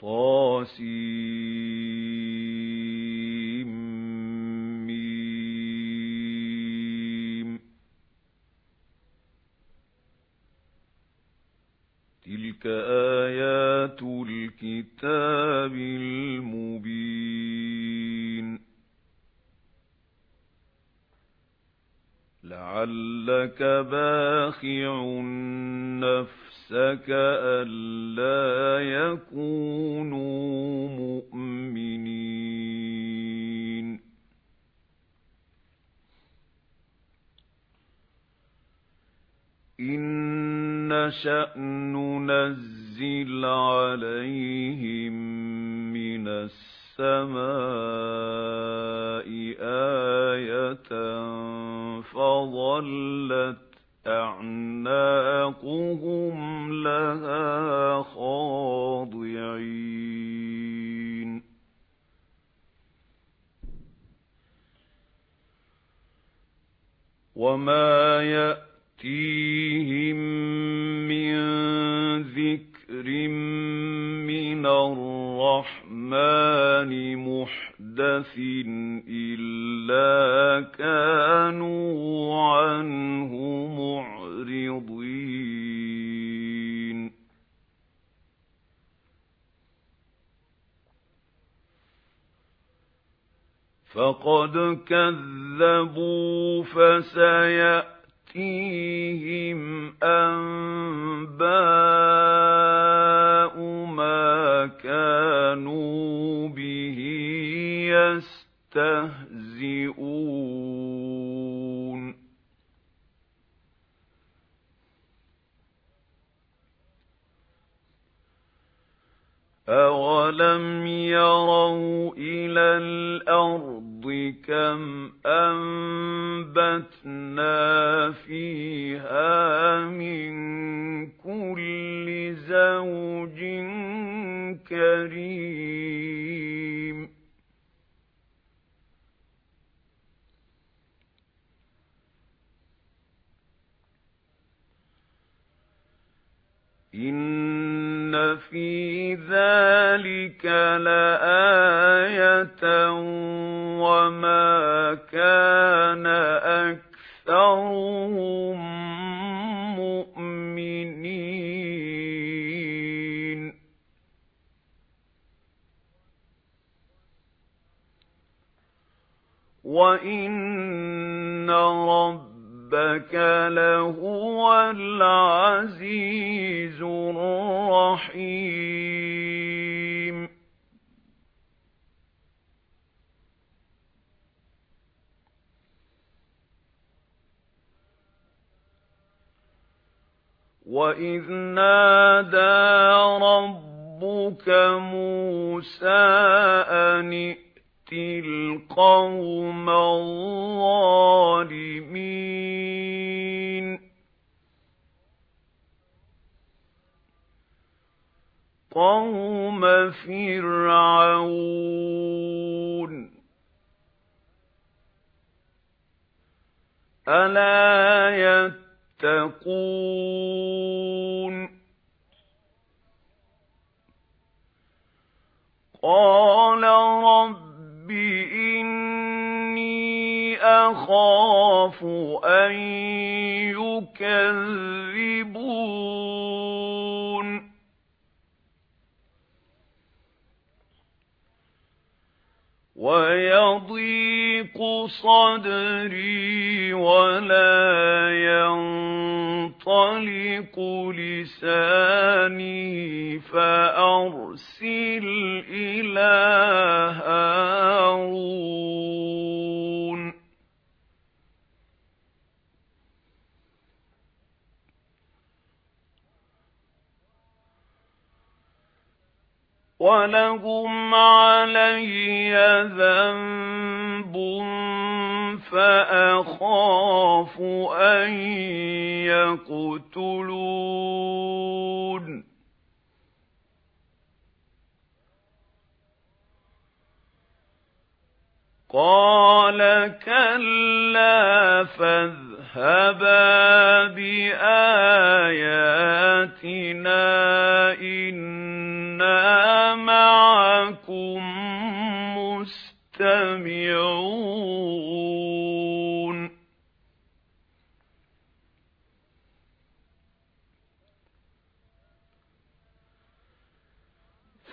طاسيم. تلك آيات لعلك باخع نَفْسَكَ أَلَّا يَكُونُوا مُؤْمِنِينَ. إِن نَّشَأْ نُنَزِّلْ عَلَيْهِم مِّنَ السَّمَاءِ آيَةً فَظَلَّتْ أَعْنَاقُهُمْ لَهَا خَاضِعِينَ. وَمَا يَأْتِيهِم مِّن ذِكْرٍ مِّنَ الرَّحْمَنِ مُحْدَثٍ فَقَدْ كَذَّبُوا فَسَيَأْتِيهِمْ أَنبَاءُ مَا كَانُوا بِهِ يَسْتَهْزِئُونَ أَوَلَمْ يَرَوْا إِلَى الْأَرْضِ كَمْ أَنبَتْنَا فِيهَا مِن كُلِّ زَوْجٍ كَرِيمٍ. إِنَّ فِي ذَلِكَ لَآيَةً وَمَا كَانَ أَكْثَرُهُم مُؤْمِنِينَ. وَإِنَّ رَبَّكَ لَهُوَ الْعَزِيزُ الرَّحِيمُ. وَإِذْ نَادَى رَبُّكَ مُوسَىٰ أَنِ الْقَوْمَ الظَّالِمِينَ قَوْمَ فِرْعَوْنَ أَلَا يَتَّقُونَ قَالَ رَبِّ رَبِّ إِنِّي أَخَافُ أَن يُكَذِّبُونِ. وَيَضِيقُ صَدْرِي وَلَا يَنطَلِقُ لِسَانِي فَأَرْسِلْ إِلَى هَارُونَ. وَلَهُمْ عَلَيَّ ذَنبٌ فَأَخَافُ أَن يَقْتُلُونِ قَالَ كَلَّا فَاذْهَبَا بِآيَاتِنَا إِنَّا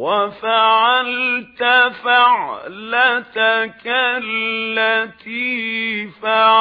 وَفَعَلْتَ فَعْلَتَكَ الَّتِي فَعَلْتَ.